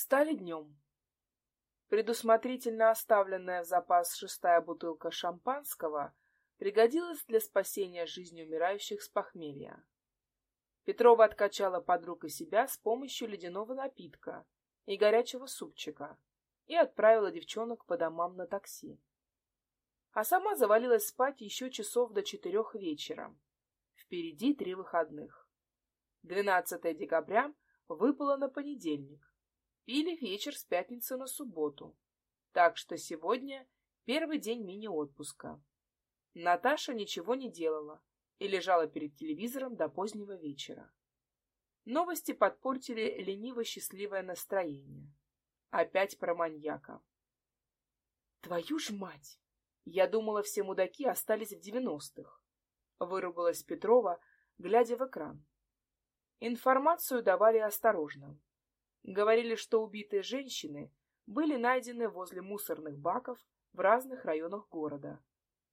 Встали днем. Предусмотрительно оставленная в запас шестая бутылка шампанского пригодилась для спасения жизни умирающих с похмелья. Петрова откачала подруг и себя с помощью ледяного напитка и горячего супчика и отправила девчонок по домам на такси. А сама завалилась спать еще часов до четырех вечера. Впереди три выходных. 12 декабря выпало на понедельник. Пили вечер с пятницы на субботу. Так что сегодня первый день мини-отпуска. Наташа ничего не делала и лежала перед телевизором до позднего вечера. Новости подпортили лениво-счастливое настроение. Опять про маньяка. Твою ж мать! Я думала, все мудаки остались в девяностых. Выругалась Петрова, глядя в экран. Информацию давали осторожно. Говорили, что убитые женщины были найдены возле мусорных баков в разных районах города.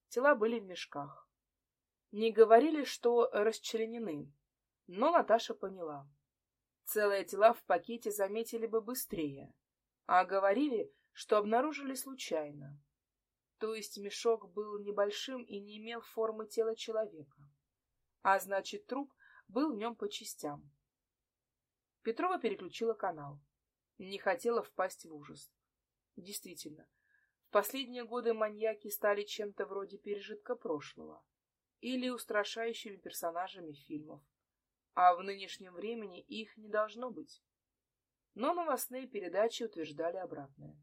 Тела были в мешках. Не говорили, что расчленены, но Наташа поняла. Целые тела в пакете заметили бы быстрее, а говорили, что обнаружили случайно. То есть мешок был небольшим и не имел формы тела человека. А значит, труп был в нем по частям. Петрова переключила канал. Не хотела впасть в ужас. Действительно, в последние годы маньяки стали чем-то вроде пережитка прошлого или устрашающими персонажами фильмов, а в нынешнем времени их не должно быть. Но новостные передачи утверждали обратное.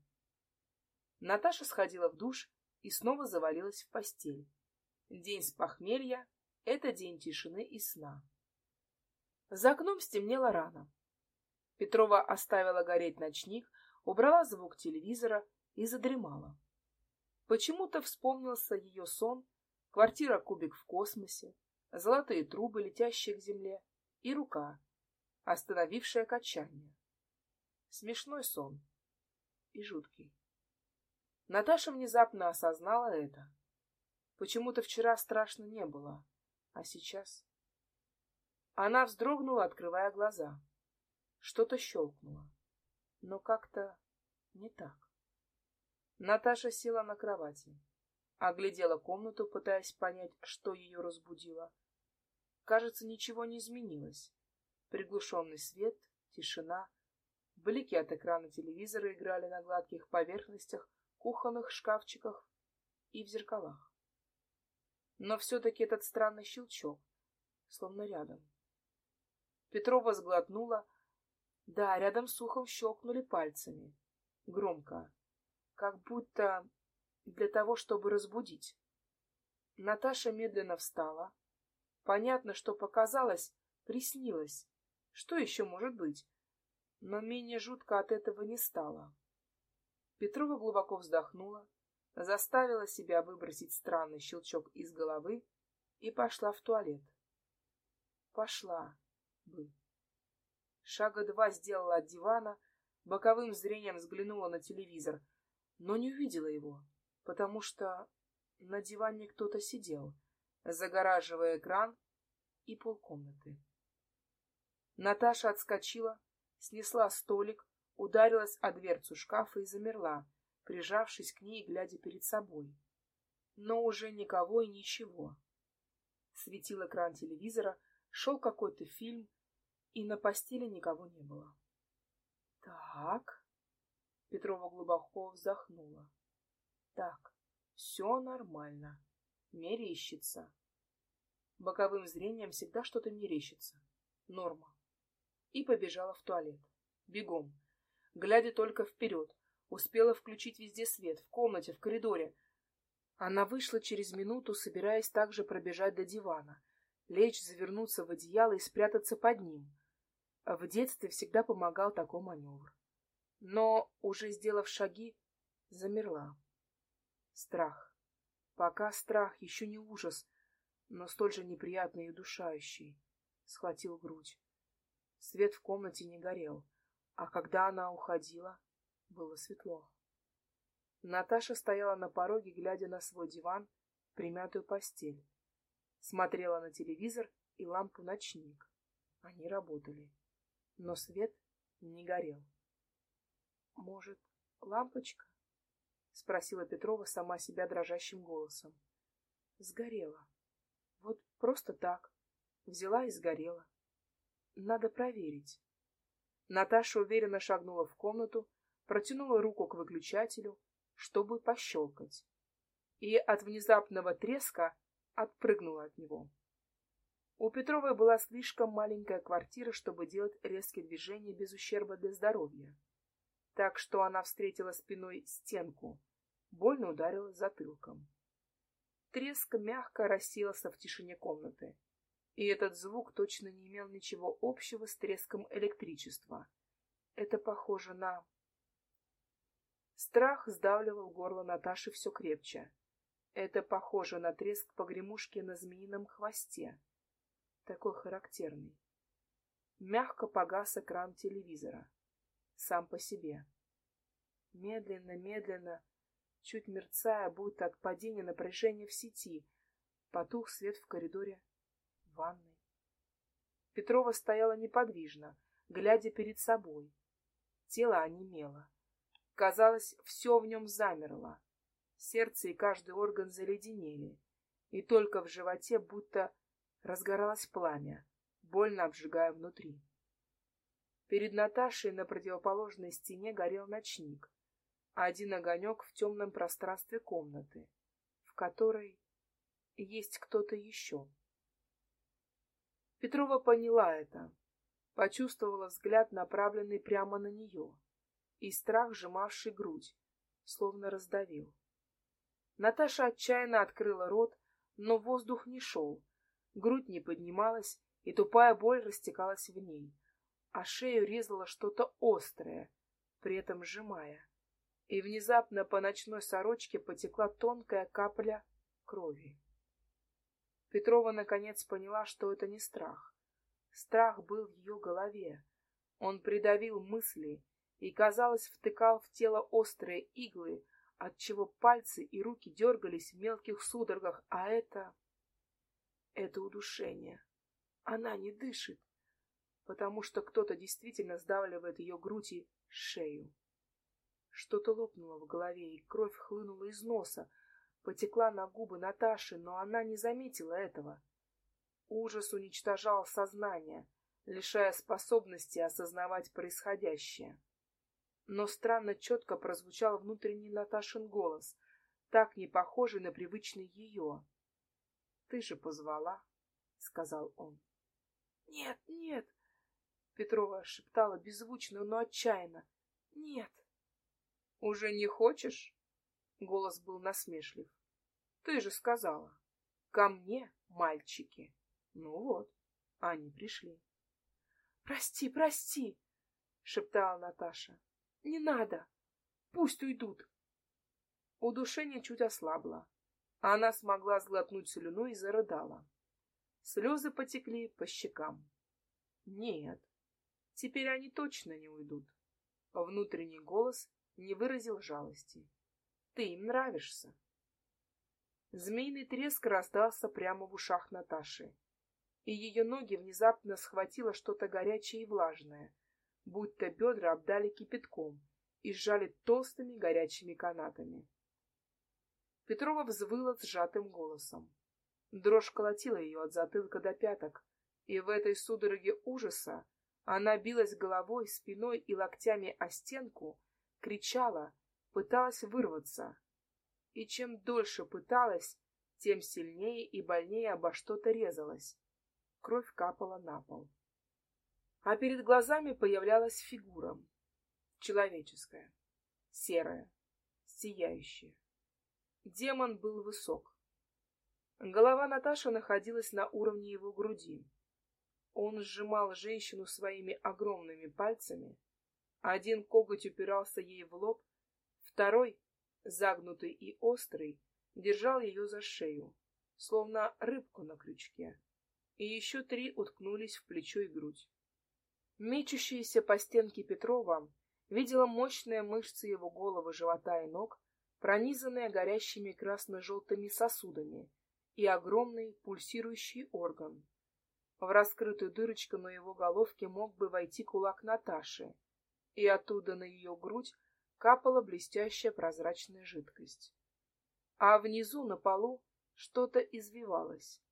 Наташа сходила в душ и снова завалилась в постель. День с похмелья — это день тишины и сна. За окном стемнело рано. Петрова оставила гореть ночник, убрала звук телевизора и задремала. Почему-то вспомнился ее сон, квартира кубик в космосе, золотые трубы, летящие к земле, и рука, остановившая качание. Смешной сон и жуткий. Наташа внезапно осознала это. Почему-то вчера страшно не было, а сейчас... Она вздрогнула, открывая глаза. Что-то щелкнуло, но как-то не так. Наташа села на кровати, оглядела комнату, пытаясь понять, что ее разбудило. Кажется, ничего не изменилось. Приглушенный свет, тишина, блики от экрана телевизора играли на гладких поверхностях, кухонных шкафчиках и в зеркалах. Но все-таки этот странный щелчок, словно рядом. Петрова сглотнула, да, рядом с ухом щелкнули пальцами. Громко. Как будто для того, чтобы разбудить. Наташа медленно встала. Понятно, что показалось, приснилось. Что еще может быть? Но менее жутко от этого не стало. Петрова глубоко вздохнула, заставила себя выбросить странный щелчок из головы и пошла в туалет. Пошла бы. Шага два сделала от дивана, боковым зрением взглянула на телевизор, но не увидела его, потому что на диване кто-то сидел, загораживая экран и полкомнаты. Наташа отскочила, снесла столик, ударилась о дверцу шкафа и замерла, прижавшись к ней, глядя перед собой. Но уже никого и ничего. Светил экран телевизора, шел какой-то фильм, и на постели никого не было. Так. Петрова глубоко вздохнула. Так, все нормально. Мерещится. Боковым зрением всегда что-то мерещится. Норма. И побежала в туалет. Бегом. Глядя только вперед. Успела включить везде свет. В комнате, в коридоре. Она вышла через минуту, собираясь также пробежать до дивана. Лечь, завернуться в одеяло и спрятаться под ним. В детстве всегда помогал такой маневр. Но, уже сделав шаги, замерла. Страх. Пока страх, еще не ужас, но столь же неприятный и удушающий. Схватил грудь. Свет в комнате не горел, а когда она уходила, было светло. Наташа стояла на пороге, глядя на свой диван, примятую постель. Смотрела на телевизор и лампу-ночник. Они работали но свет не горел. Может, лампочка? Спросила Петрова сама себя дрожащим голосом. Сгорела. Вот просто так. Взяла и сгорела. Надо проверить. Наташа уверенно шагнула в комнату, протянула руку к выключателю, чтобы пощелкать. И от внезапного треска отпрыгнула от него. У Петровой была слишком маленькая квартира, чтобы делать резкие движения без ущерба для здоровья. Так что она встретила спиной стенку, больно ударила затылком. Треск мягко рассеялся в тишине комнаты, и этот звук точно не имел ничего общего с треском электричества. Это похоже на... Страх сдавливал горло Наташи все крепче. Это похоже на треск погремушки на змеином хвосте такой характерный. Мягко погас экран телевизора, сам по себе. Медленно, медленно, чуть мерцая, будто от падения напряжения в сети, потух свет в коридоре ванной. Петрова стояла неподвижно, глядя перед собой. Тело онемело. Казалось, все в нем замерло. Сердце и каждый орган заледенели, и только в животе будто разгоралось пламя, больно обжигая внутри. Перед Наташей на противоположной стене горел ночник, а один огонек в темном пространстве комнаты, в которой есть кто-то еще. Петрова поняла это, почувствовала взгляд, направленный прямо на нее, и страх, сжимавший грудь, словно раздавил. Наташа отчаянно открыла рот, но воздух не шел, грудь не поднималась, и тупая боль растекалась в ней, а шею резало что-то острое, при этом сжимая. И внезапно по ночной сорочке потекла тонкая капля крови. Петрова наконец поняла, что это не страх. Страх был в ее голове. Он придавил мысли и, казалось, втыкал в тело острые иглы, отчего пальцы и руки дергались в мелких судорогах, а это... Это удушение. Она не дышит, потому что кто-то действительно сдавливает ее грудь и шею. Что-то лопнуло в голове, и кровь хлынула из носа, потекла на губы Наташи, но она не заметила этого. Ужас уничтожал сознание, лишая способности осознавать происходящее. Но странно четко прозвучал внутренний Наташин голос, так не похожий на привычный ее. Ты же позвала, — сказал он. — Нет, нет, — Петрова шептала беззвучно, но отчаянно. — Нет. — Уже не хочешь? — голос был насмешлив. — Ты же сказала. Ко мне, мальчики. Ну вот, они пришли. — Прости, прости, — шептала Наташа. — Не надо. Пусть уйдут. Удушение чуть ослабло. Она смогла сглотнуть слюну и зарыдала. Слезы потекли по щекам. Нет, теперь они точно не уйдут. Внутренний голос не выразил жалости. Ты им нравишься. Змеиный треск раздался прямо в ушах Наташи, и ее ноги внезапно схватило что-то горячее и влажное, будто бедра обдали кипятком и сжали толстыми горячими канатами. Петрова взвыла сжатым голосом. Дрожь колотила ее от затылка до пяток, и в этой судороге ужаса она билась головой, спиной и локтями о стенку, кричала, пыталась вырваться. И чем дольше пыталась, тем сильнее и больнее обо что-то резалась. Кровь капала на пол. А перед глазами появлялась фигура. Человеческая, серая, сияющая. Демон был высок. Голова Наташи находилась на уровне его груди. Он сжимал женщину своими огромными пальцами. Один коготь упирался ей в лоб, второй, загнутый и острый, держал ее за шею, словно рыбку на крючке, и еще три уткнулись в плечо и грудь. Мечущаяся по стенке Петрова видела мощные мышцы его головы, живота и ног, пронизанная горящими красно-желтыми сосудами, и огромный пульсирующий орган. В раскрытую дырочку на его головке мог бы войти кулак Наташи, и оттуда на ее грудь капала блестящая прозрачная жидкость. А внизу на полу что-то извивалось.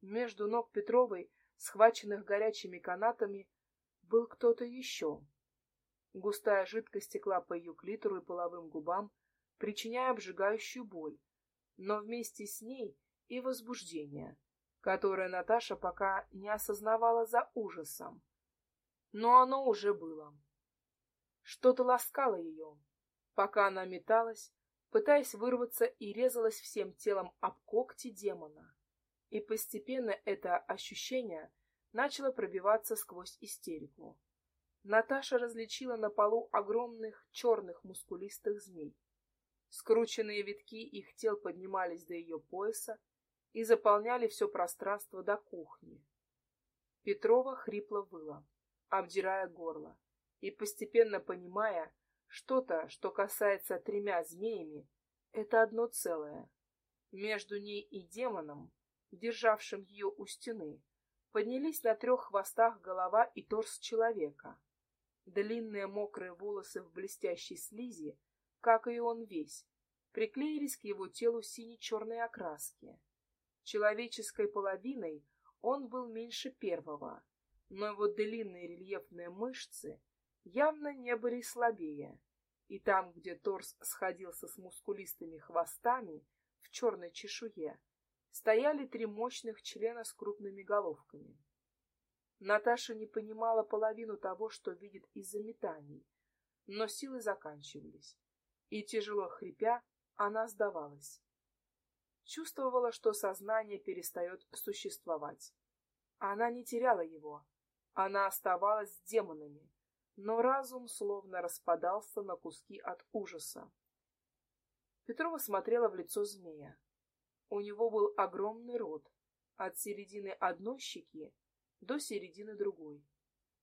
Между ног Петровой, схваченных горячими канатами, был кто-то еще. Густая жидкость текла по ее клитору и половым губам, причиняя обжигающую боль, но вместе с ней и возбуждение, которое Наташа пока не осознавала за ужасом. Но оно уже было. Что-то ласкало ее, пока она металась, пытаясь вырваться и резалась всем телом об когти демона. И постепенно это ощущение начало пробиваться сквозь истерику. Наташа различила на полу огромных черных мускулистых змей. Скрученные витки их тел поднимались до ее пояса и заполняли все пространство до кухни. Петрова хрипло выла, обдирая горло, и постепенно понимая, что-то, что касается тремя змеями, это одно целое. Между ней и демоном, державшим ее у стены, поднялись на трех хвостах голова и торс человека. Длинные мокрые волосы в блестящей слизи, как и он весь, приклеились к его телу сине-черной окраски. Человеческой половиной он был меньше первого, но его длинные рельефные мышцы явно не были слабее, и там, где торс сходился с мускулистыми хвостами в черной чешуе, стояли три мощных члена с крупными головками. Наташа не понимала половину того, что видит из-за метаний, но силы заканчивались, и, тяжело хрипя, она сдавалась. Чувствовала, что сознание перестает существовать. Она не теряла его, она оставалась с демонами, но разум словно распадался на куски от ужаса. Петрова смотрела в лицо змея. У него был огромный рот, от середины одной щеки до середины другой.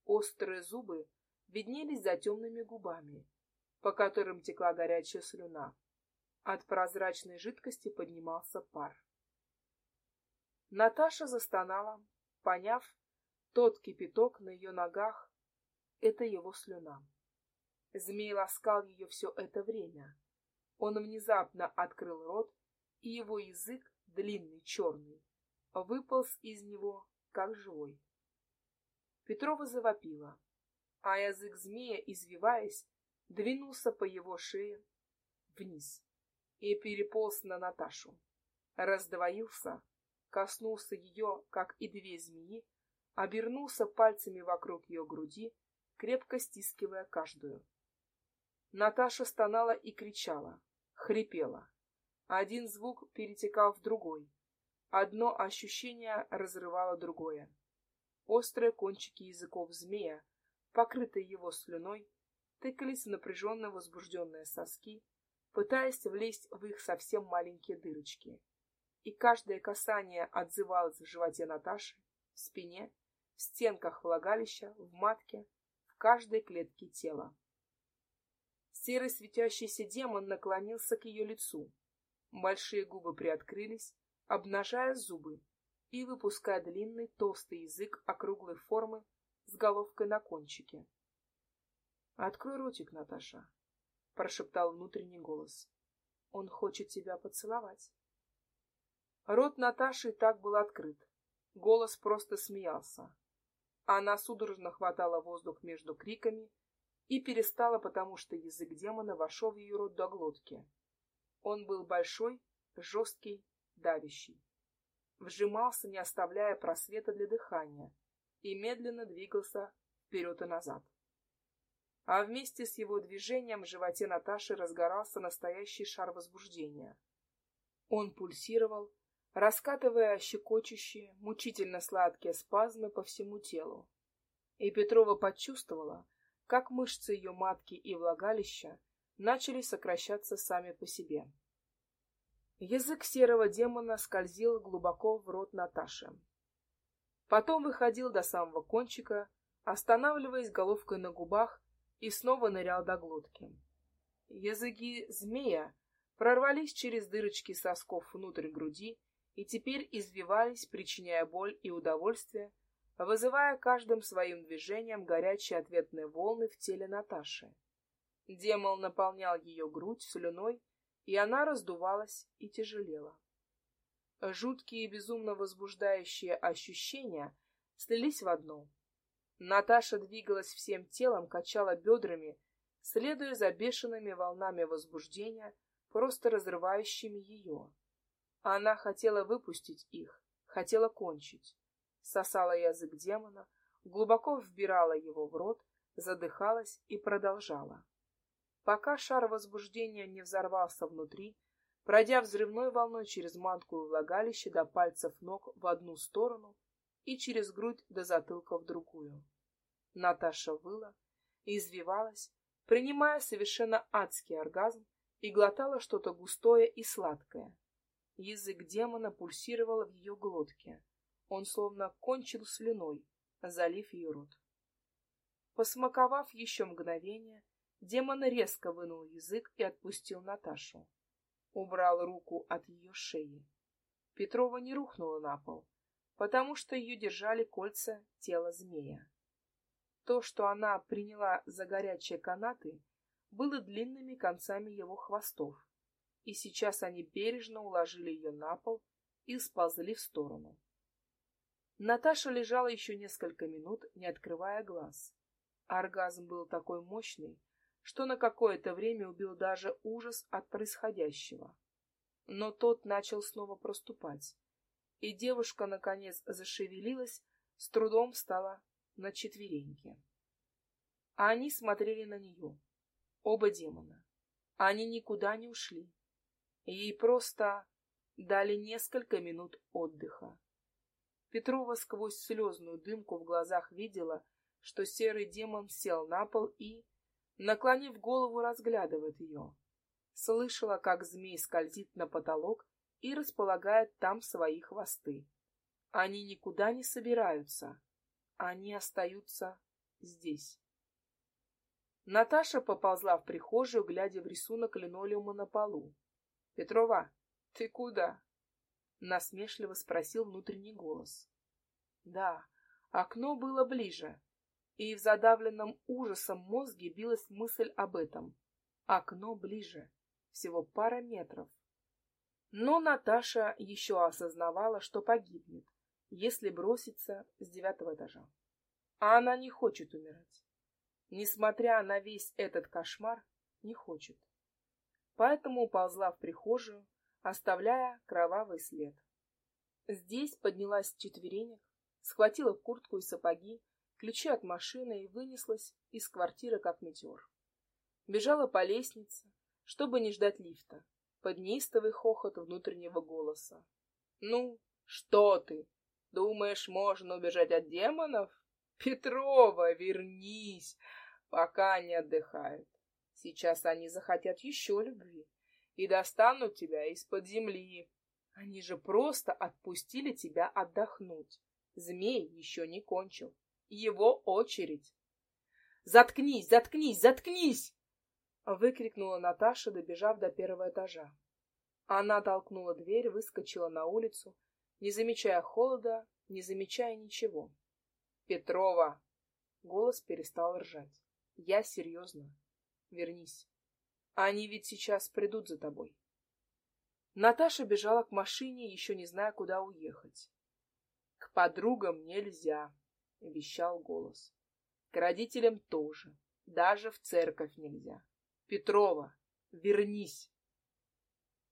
Острые зубы виднелись за темными губами, по которым текла горячая слюна. От прозрачной жидкости поднимался пар. Наташа застонала, поняв, тот кипяток на ее ногах — это его слюна. Змей ласкал ее все это время. Он внезапно открыл рот, и его язык, длинный, черный, выполз из него, как живой. Петрова завопила, а язык змея, извиваясь, двинулся по его шее вниз и переполз на Наташу. Раздвоился, коснулся ее, как и две змеи, обернулся пальцами вокруг ее груди, крепко стискивая каждую. Наташа стонала и кричала, хрипела. Один звук перетекал в другой. Одно ощущение разрывало другое. Острые кончики языков змея, покрытые его слюной, тыкались в напряженно возбужденные соски, пытаясь влезть в их совсем маленькие дырочки. И каждое касание отзывалось в животе Наташи, в спине в стенках влагалища, в матке, в каждой клетке тела. Серый светящийся демон наклонился к ее лицу. Большие губы приоткрылись, обнажая зубы и выпуская длинный толстый язык округлой формы с головкой на кончике. «Открой ротик, Наташа», — прошептал внутренний голос. «Он хочет тебя поцеловать». Рот Наташи так был открыт. Голос просто смеялся. Она судорожно хватала воздух между криками и перестала, потому что язык демона вошел в ее рот до глотки. Он был большой, жесткий, давящий. Вжимался, не оставляя просвета для дыхания, и медленно двигался вперед и назад. А вместе с его движением в животе Наташи разгорался настоящий шар возбуждения. Он пульсировал, раскатывая щекочущие, мучительно сладкие спазмы по всему телу. И Петрова почувствовала, как мышцы ее матки и влагалища начали сокращаться сами по себе. Язык серого демона скользил глубоко в рот Наташи. Потом выходил до самого кончика, останавливаясь головкой на губах и снова нырял до глотки. Языки змея прорвались через дырочки сосков внутрь груди и теперь извивались, причиняя боль и удовольствие, вызывая каждым своим движением горячие ответные волны в теле Наташи. Демон наполнял ее грудь слюной, и она раздувалась и тяжелела. Жуткие и безумно возбуждающие ощущения слились в одно. Наташа двигалась всем телом, качала бедрами, следуя за бешеными волнами возбуждения, просто разрывающими ее. Она хотела выпустить их, хотела кончить. Сосала язык демона, глубоко вбирала его в рот, задыхалась и продолжала. Пока шар возбуждения не взорвался внутри, пройдя взрывной волной через манку и влагалище до пальцев ног в одну сторону и через грудь до затылка в другую. Наташа выла и извивалась, принимая совершенно адский оргазм и глотала что-то густое и сладкое. Язык демона пульсировал в ее глотке. Он словно кончил слюной, залив ее рот. Посмаковав еще мгновение, демон резко вынул язык и отпустил Наташу. Убрал руку от ее шеи. Петрова не рухнула на пол, потому что ее держали кольца тела змея. То, что она приняла за горячие канаты, было длинными концами его хвостов, и сейчас они бережно уложили ее на пол и сползли в сторону. Наташа лежала еще несколько минут, не открывая глаз. Оргазм был такой мощный, что на какое-то время убил даже ужас от происходящего. Но тот начал снова проступать, и девушка, наконец, зашевелилась, с трудом встала на четвереньки. А они смотрели на нее, оба демона. Они никуда не ушли. Ей просто дали несколько минут отдыха. Петрова сквозь слезную дымку в глазах видела, что серый демон сел на пол и, наклонив голову, разглядывает ее. Слышала, как змей скользит на потолок и располагает там свои хвосты. Они никуда не собираются. Они остаются здесь. Наташа поползла в прихожую, глядя в рисунок линолеума на полу. — Петрова, ты куда? — насмешливо спросил внутренний голос. Да, окно было ближе, и в задавленном ужасом мозге билась мысль об этом. Окно ближе, всего пара метров. Но Наташа еще осознавала, что погибнет, если бросится с девятого этажа. А она не хочет умирать. Несмотря на весь этот кошмар, не хочет. Поэтому уползла в прихожую, оставляя кровавый след. Здесь поднялась с четверенек, схватила куртку и сапоги, ключи от машины и вынеслась из квартиры как метеор. Бежала по лестнице, чтобы не ждать лифта, под неистовый хохот внутреннего голоса. «Ну, что ты? Думаешь, можно убежать от демонов? Петрова, вернись, пока они отдыхают. Сейчас они захотят еще любви и достанут тебя из-под земли. Они же просто отпустили тебя отдохнуть. Змей еще не кончил. Его очередь. «Заткнись, заткнись, заткнись!» Выкрикнула Наташа, добежав до первого этажа. Она толкнула дверь, выскочила на улицу, не замечая холода, не замечая ничего. «Петрова!» Голос перестал ржать. «Я серьезно. Вернись. Они ведь сейчас придут за тобой». Наташа бежала к машине, еще не зная, куда уехать. «К подругам нельзя», — вещал голос. «К родителям тоже. Даже в церковь нельзя. Петрова, вернись!»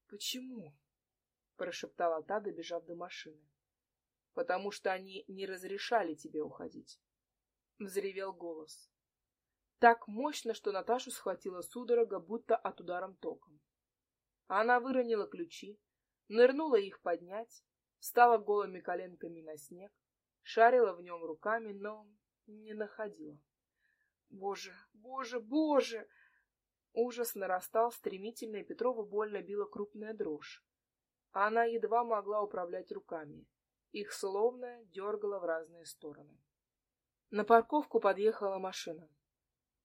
«Почему?» — прошептала та, добежав до машины потому что они не разрешали тебе уходить. Взревел голос. Так мощно, что Наташу схватила судорога, будто от ударом током. Она выронила ключи, нырнула их поднять, встала голыми коленками на снег, шарила в нем руками, но не находила. Боже, боже, боже! Ужас нарастал стремительно, и Петрову больно била крупная дрожь. Она едва могла управлять руками. Их словно дергало в разные стороны. На парковку подъехала машина.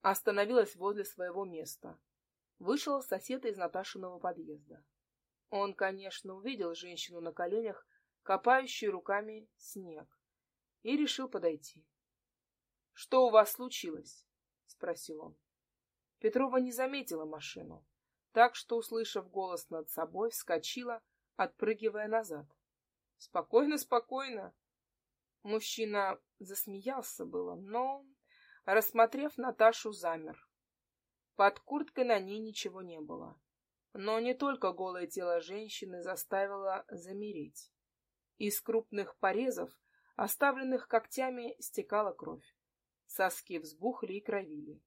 Остановилась возле своего места. Вышел сосед из Наташиного подъезда. Он, конечно, увидел женщину на коленях, копающую руками снег, и решил подойти. — Что у вас случилось? — спросил он. Петрова не заметила машину, так что, услышав голос над собой, вскочила, отпрыгивая назад. «Спокойно, спокойно!» Мужчина засмеялся было, но, рассмотрев Наташу, замер. Под курткой на ней ничего не было. Но не только голое тело женщины заставило замереть. Из крупных порезов, оставленных когтями, стекала кровь. Соски взбухли и кровили.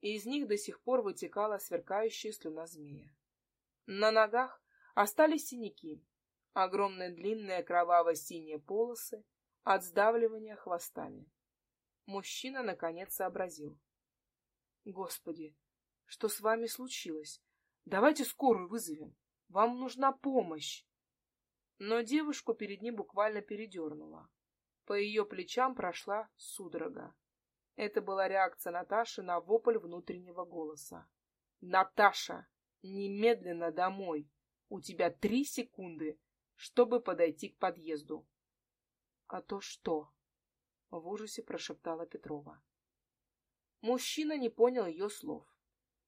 И из них до сих пор вытекала сверкающая слюна змея. На ногах остались синяки, огромные длинные кроваво-синие полосы от сдавливания хвостами. Мужчина наконец сообразил. Господи, что с вами случилось? Давайте скорую вызовем. Вам нужна помощь. Но девушку перед ним буквально передернула. По ее плечам прошла судорога. Это была реакция Наташи на вопль внутреннего голоса. «Наташа, немедленно домой! У тебя три секунды, чтобы подойти к подъезду!» «А то что?» — в ужасе прошептала Петрова. Мужчина не понял ее слов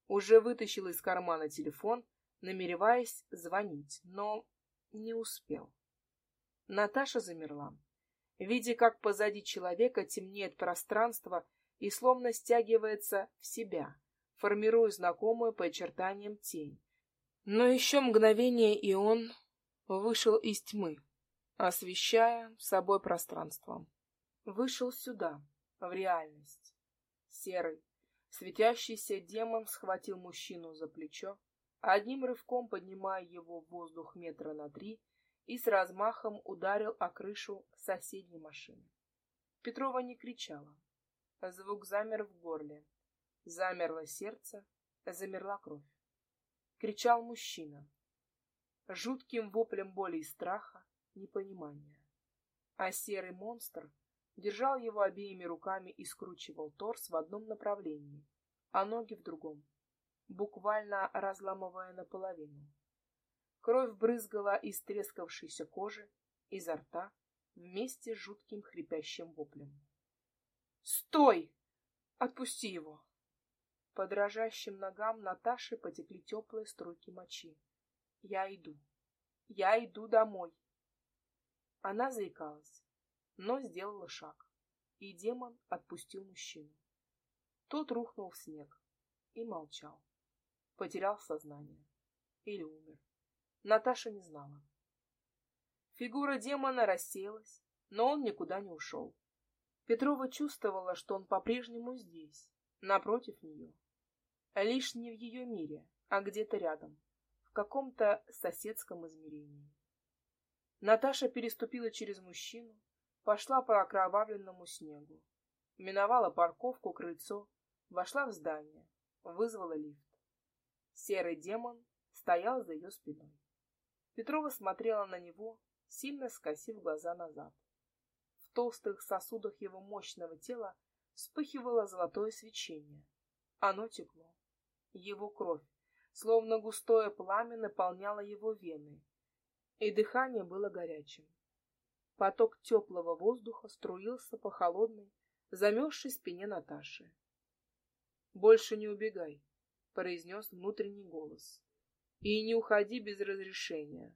уже вытащил из кармана телефон, намереваясь звонить, но не успел. Наташа замерла, видя, как позади человека темнеет пространство и словно стягивается в себя, формируя знакомую по очертаниям тень. Но еще мгновение, и он вышел из тьмы, освещая собой пространство. Вышел сюда, в реальность. Серый, Светящийся демон схватил мужчину за плечо, одним рывком поднимая его в воздух метра на три и с размахом ударил о крышу соседней машины. Петрова не кричала. Звук замер в горле. Замерло сердце, замерла кровь. Кричал мужчина. Жутким воплем боли и страха, непонимания. А серый монстр держал его обеими руками и скручивал торс в одном направлении, а ноги в другом, буквально разламывая наполовину. Кровь брызгала из трескавшейся кожи, изо рта, вместе с жутким хрипящим воплем. «Стой! Отпусти его!» По дрожащим ногам Наташи потекли теплые струйки мочи. «Я иду! Я иду домой!» Она заикалась но сделала шаг, и демон отпустил мужчину. Тот рухнул в снег и молчал. Потерял сознание. Или умер. Наташа не знала. Фигура демона рассеялась, но он никуда не ушел. Петрова чувствовала, что он по-прежнему здесь, напротив нее. Лишь не в ее мире, а где-то рядом, в каком-то соседском измерении. Наташа переступила через мужчину, пошла по окровавленному снегу. Миновала парковку, крыльцо, вошла в здание, вызвала лифт. Серый демон стоял за ее спиной. Петрова смотрела на него, сильно скосив глаза назад. Толстых сосудах его мощного тела вспыхивало золотое свечение. Оно текло. Его кровь, словно густое пламя, наполняло его вены, и дыхание было горячим. Поток теплого воздуха струился по холодной, замерзшей спине Наташи. «Больше не убегай», — произнес внутренний голос. «И не уходи без разрешения.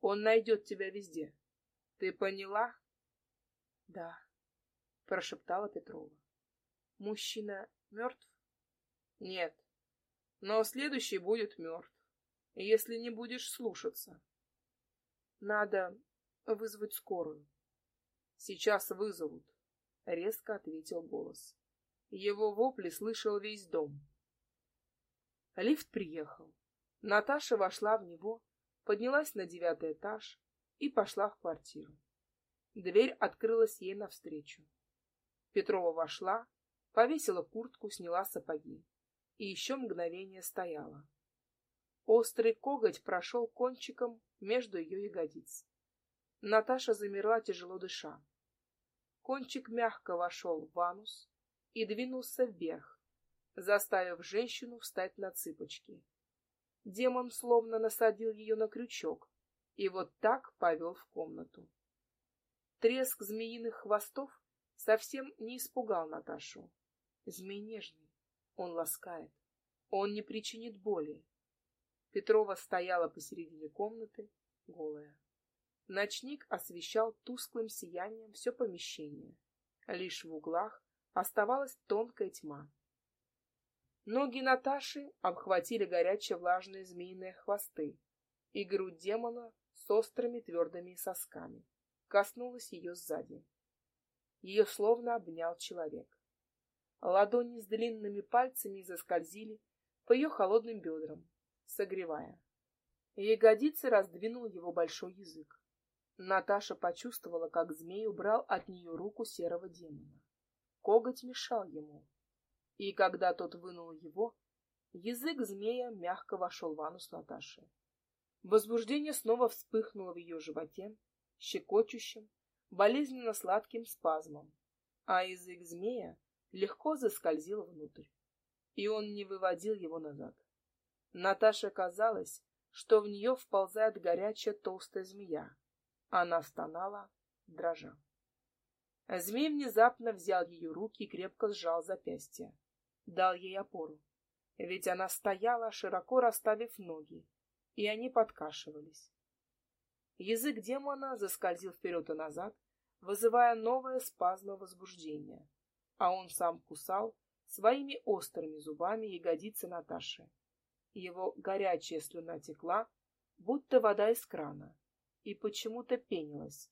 Он найдет тебя везде. Ты поняла?» «Да», — прошептала Петрова. «Мужчина мертв?» «Нет, но следующий будет мертв, если не будешь слушаться. Надо вызвать скорую. Сейчас вызовут, резко ответил голос. Его вопли слышал весь дом. Лифт приехал. Наташа вошла в него, поднялась на девятый этаж и пошла в квартиру. Дверь открылась ей навстречу. Петрова вошла, повесила куртку, сняла сапоги и еще мгновение стояла. Острый коготь прошел кончиком между ее ягодиц. Наташа замерла, тяжело дыша. Кончик мягко вошел в анус и двинулся вверх, заставив женщину встать на цыпочки. Демон словно насадил ее на крючок и вот так повел в комнату. Треск змеиных хвостов совсем не испугал Наташу. Змей нежный, он ласкает, Он не причинит боли. Петрова стояла посередине комнаты, голая. Ночник освещал тусклым сиянием все помещение. Лишь в углах оставалась тонкая тьма. Ноги Наташи обхватили горячие влажные змеиные хвосты, и грудь демона с острыми твердыми сосками коснулась ее сзади. Ее словно обнял человек. Ладони с длинными пальцами заскользили по ее холодным бедрам, согревая. Ягодицы раздвинул его большой язык. Наташа почувствовала, как змей убрал от нее руку серого демона. Коготь мешал ему. И когда тот вынул его, язык змея мягко вошел в анус Наташи. Возбуждение снова вспыхнуло в ее животе, щекочущим, болезненно сладким спазмом, а язык змея легко заскользил внутрь, и он не выводил его назад. Наташе казалось, что в нее вползает горячая толстая змея. Она стонала, дрожа. Змей внезапно взял ее руки и крепко сжал запястье. Дал ей опору. Ведь она стояла, широко расставив ноги, и они подкашивались. Язык демона заскользил вперед и назад, вызывая новое спазмы возбуждения, а он сам кусал своими острыми зубами ягодицы Наташи. Его горячая слюна текла, будто вода из крана, и почему-то пенилась.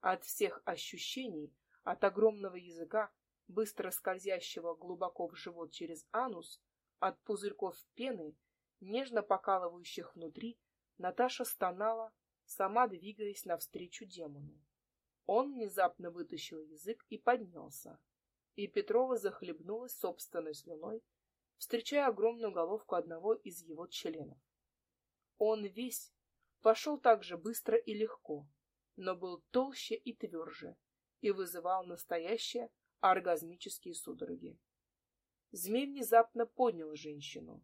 От всех ощущений, от огромного языка, быстро скользящего глубоко в живот через анус, от пузырьков пены, нежно покалывающих внутри, Наташа стонала, сама двигаясь навстречу демону. Он внезапно вытащил язык и поднялся, и Петрова захлебнулась собственной слюной, встречая огромную головку одного из его членов. Он весь пошел так же быстро и легко, но был толще и тверже и вызывал настоящие оргазмические судороги. Змей внезапно поднял женщину.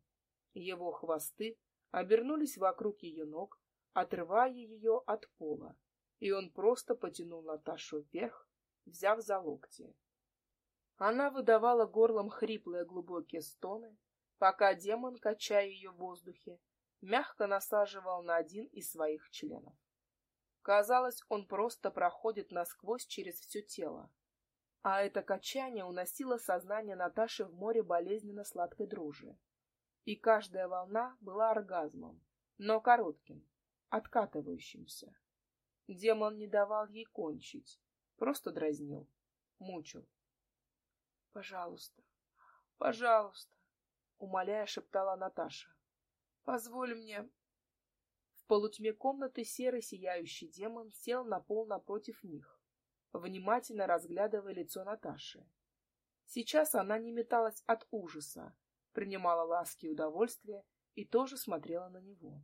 Его хвосты обернулись вокруг ее ног, отрывая ее от пола, и он просто потянул Наташу вверх, взяв за локти. Она выдавала горлом хриплые глубокие стоны, пока демон, качая ее в воздухе, мягко насаживал на один из своих членов. Казалось, он просто проходит насквозь через все тело, а это качание уносило сознание Наташи в море болезненно сладкой дрожи. И каждая волна была оргазмом, но коротким, откатывающимся. Демон не давал ей кончить, просто дразнил, мучил. «Пожалуйста, пожалуйста», — умоляя шептала Наташа. «Позволь мне...» В полутьме комнаты серый сияющий демон сел на пол напротив них, внимательно разглядывая лицо Наташи. Сейчас она не металась от ужаса, принимала ласки и удовольствие и тоже смотрела на него.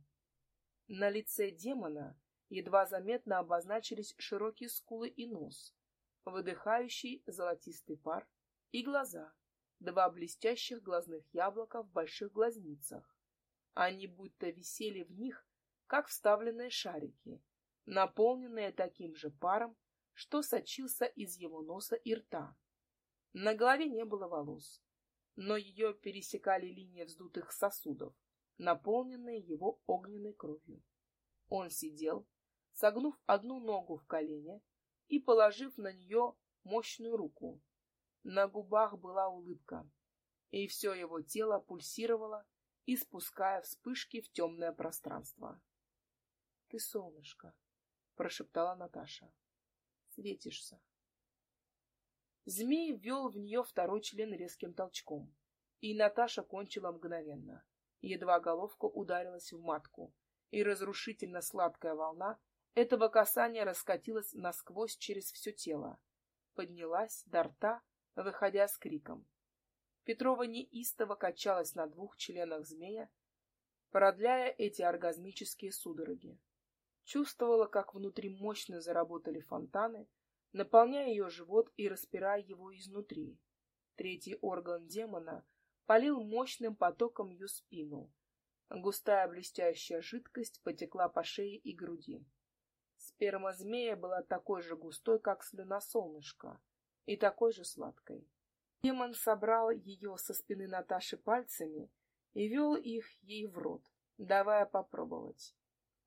На лице демона едва заметно обозначились широкие скулы и нос, выдыхающий золотистый пар, и глаза, два блестящих глазных яблока в больших глазницах. Они будто висели в них, как вставленные шарики, наполненные таким же паром, что сочился из его носа и рта. На голове не было волос, но ее пересекали линии вздутых сосудов, наполненные его огненной кровью. Он сидел, согнув одну ногу в колене и положив на нее мощную руку. На губах была улыбка, и все его тело пульсировало, испуская вспышки в темное пространство. — Ты солнышко, — прошептала Наташа. — Светишься. Змей ввел в нее второй член резким толчком, и Наташа кончила мгновенно. Едва головка ударилась в матку, и разрушительно сладкая волна этого касания раскатилась насквозь через все тело, поднялась до рта, выходя с криком. Петрова неистово качалась на двух членах змея, продляя эти оргазмические судороги. Чувствовала, как внутри мощно заработали фонтаны, наполняя ее живот и распирая его изнутри. Третий орган демона полил мощным потоком ее спину, Густая блестящая жидкость потекла по шее и груди. Сперма змея была такой же густой, как слюна солнышка, и такой же сладкой. Демон собрал ее со спины Наташи пальцами и вел их ей в рот, давая попробовать.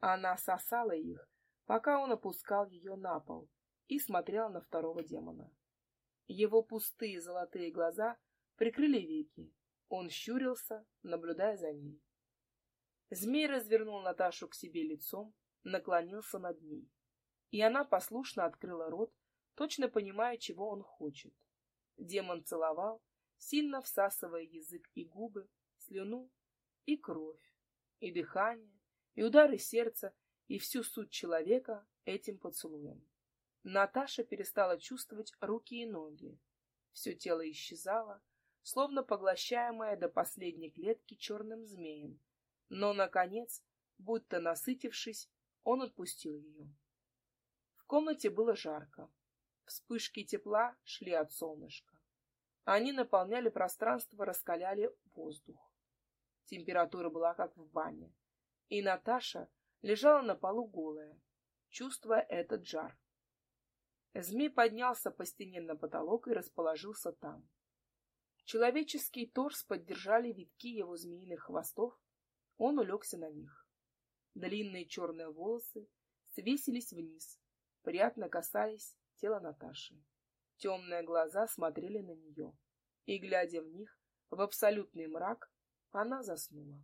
Она сосала их, пока он опускал ее на пол и смотрел на второго демона. Его пустые золотые глаза прикрыли веки. Он щурился, наблюдая за ней. Змей развернул Наташу к себе лицом, наклонился над ней. И она послушно открыла рот, точно понимая, чего он хочет. Демон целовал, сильно всасывая язык и губы, слюну и кровь, и дыхание, и удары сердца, и всю суть человека этим поцелуем. Наташа перестала чувствовать руки и ноги. Все тело исчезало, словно поглощаемое до последней клетки черным змеем. Но, наконец, будто насытившись, он отпустил ее. В комнате было жарко. Вспышки тепла шли от солнышка. Они наполняли пространство, раскаляли воздух. Температура была как в бане. И Наташа лежала на полу голая, чувствуя этот жар. Змей поднялся по стене на потолок и расположился там. Человеческий торс поддержали витки его змеиных хвостов, он улегся на них. Длинные черные волосы свесились вниз, приятно касаясь тела Наташи. Темные глаза смотрели на нее, и, глядя в них, в абсолютный мрак, она заснула.